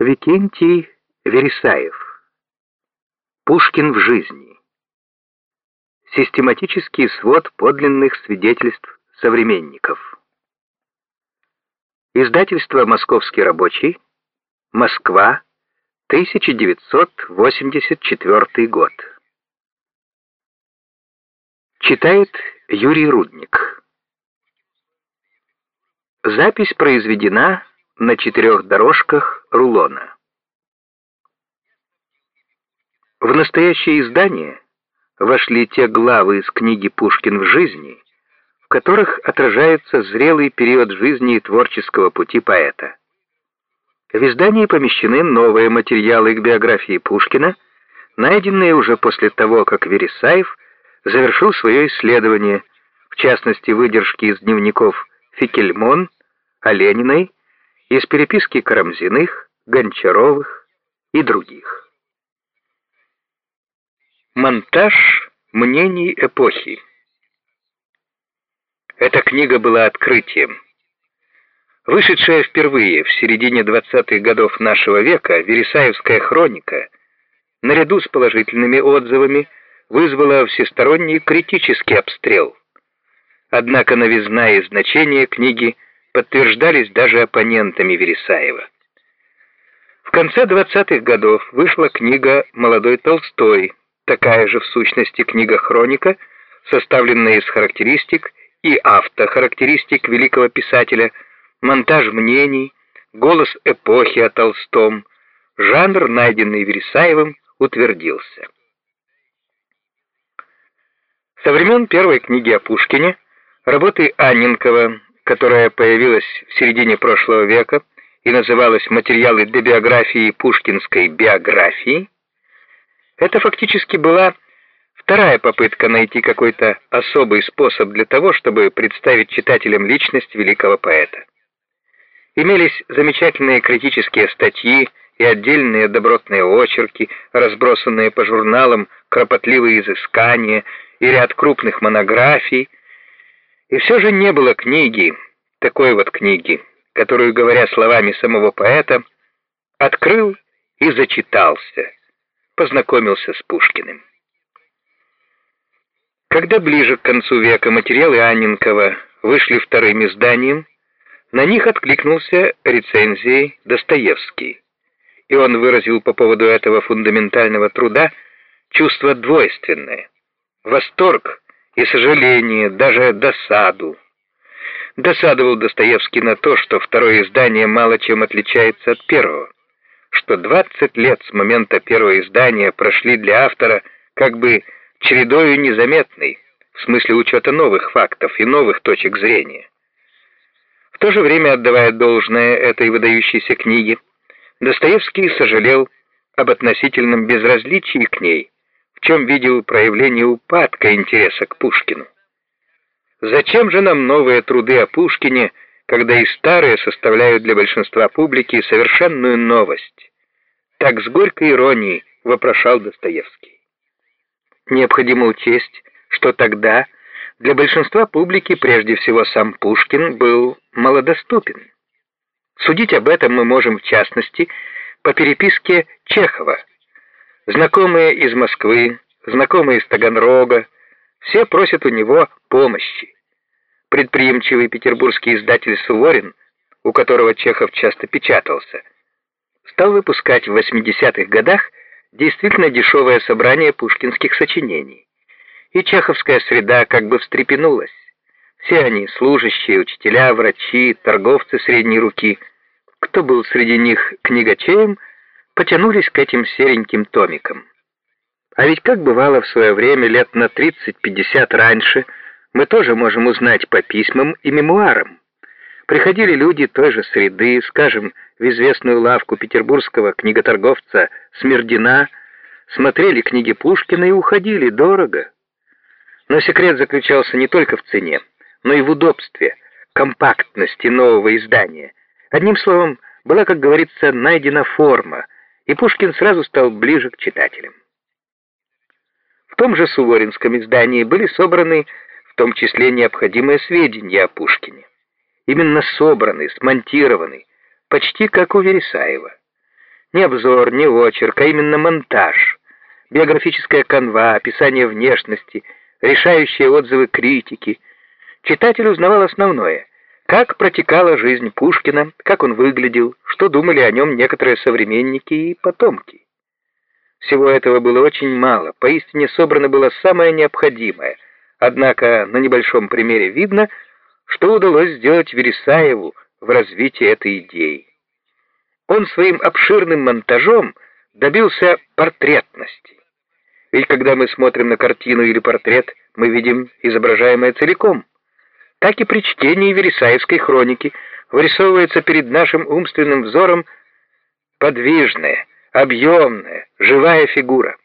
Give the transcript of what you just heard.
Викентий Вересаев. Пушкин в жизни. Систематический свод подлинных свидетельств современников. Издательство «Московский рабочий», Москва, 1984 год. Читает Юрий Рудник. Запись произведена на четырех дорожках рулона. В настоящее издание вошли те главы из книги «Пушкин в жизни», в которых отражается зрелый период жизни и творческого пути поэта. В издании помещены новые материалы к биографии Пушкина, найденные уже после того, как Вересаев завершил свое исследование, в частности, выдержки из дневников Фикельмон, Олениной, из переписки Карамзиных, Гончаровых и других. Монтаж мнений эпохи Эта книга была открытием. Вышедшая впервые в середине 20-х годов нашего века Вересаевская хроника, наряду с положительными отзывами, вызвала всесторонний критический обстрел. Однако новизна и значение книги – подтверждались даже оппонентами Вересаева. В конце 20-х годов вышла книга «Молодой Толстой», такая же в сущности книга-хроника, составленная из характеристик и автохарактеристик великого писателя, монтаж мнений, голос эпохи о Толстом, жанр, найденный Вересаевым, утвердился. Со времен первой книги о Пушкине, работы Анненкова которая появилась в середине прошлого века и называлась «Материалы для биографии пушкинской биографии», это фактически была вторая попытка найти какой-то особый способ для того, чтобы представить читателям личность великого поэта. Имелись замечательные критические статьи и отдельные добротные очерки, разбросанные по журналам, кропотливые изыскания и ряд крупных монографий, и все же не было книги, такой вот книги, которую, говоря словами самого поэта, открыл и зачитался, познакомился с Пушкиным. Когда ближе к концу века материалы Анненкова вышли вторым изданием, на них откликнулся рецензией Достоевский, и он выразил по поводу этого фундаментального труда чувство двойственное — восторг и сожаление, даже досаду. Досадовал Достоевский на то, что второе издание мало чем отличается от первого, что 20 лет с момента первого издания прошли для автора как бы чередою незаметной, в смысле учета новых фактов и новых точек зрения. В то же время, отдавая должное этой выдающейся книге, Достоевский сожалел об относительном безразличии к ней, чем видел проявление упадка интереса к Пушкину. Зачем же нам новые труды о Пушкине, когда и старые составляют для большинства публики совершенную новость? Так с горькой иронией вопрошал Достоевский. Необходимо учесть, что тогда для большинства публики прежде всего сам Пушкин был малодоступен. Судить об этом мы можем в частности по переписке Чехова, Знакомые из Москвы, знакомые из Таганрога, все просят у него помощи. Предприимчивый петербургский издатель Суворин, у которого Чехов часто печатался, стал выпускать в 80-х годах действительно дешевое собрание пушкинских сочинений. И чеховская среда как бы встрепенулась. Все они, служащие, учителя, врачи, торговцы средней руки, кто был среди них книгачеем – потянулись к этим сереньким томикам. А ведь как бывало в свое время лет на 30-50 раньше, мы тоже можем узнать по письмам и мемуарам. Приходили люди той же среды, скажем, в известную лавку петербургского книготорговца Смердина, смотрели книги Пушкина и уходили дорого. Но секрет заключался не только в цене, но и в удобстве, компактности нового издания. Одним словом, была, как говорится, найдена форма — и Пушкин сразу стал ближе к читателям. В том же Суворинском издании были собраны в том числе необходимые сведения о Пушкине. Именно собраны, смонтированы, почти как у Вересаева. Не обзор, не очерк, а именно монтаж, биографическая канва, описание внешности, решающие отзывы критики. Читатель узнавал основное — как протекала жизнь Пушкина, как он выглядел, что думали о нем некоторые современники и потомки. Всего этого было очень мало, поистине собрано было самое необходимое, однако на небольшом примере видно, что удалось сделать Вересаеву в развитии этой идеи. Он своим обширным монтажом добился портретности. Ведь когда мы смотрим на картину или портрет, мы видим изображаемое целиком. Так и при чтении Вересаевской хроники вырисовывается перед нашим умственным взором подвижная, объемная, живая фигура.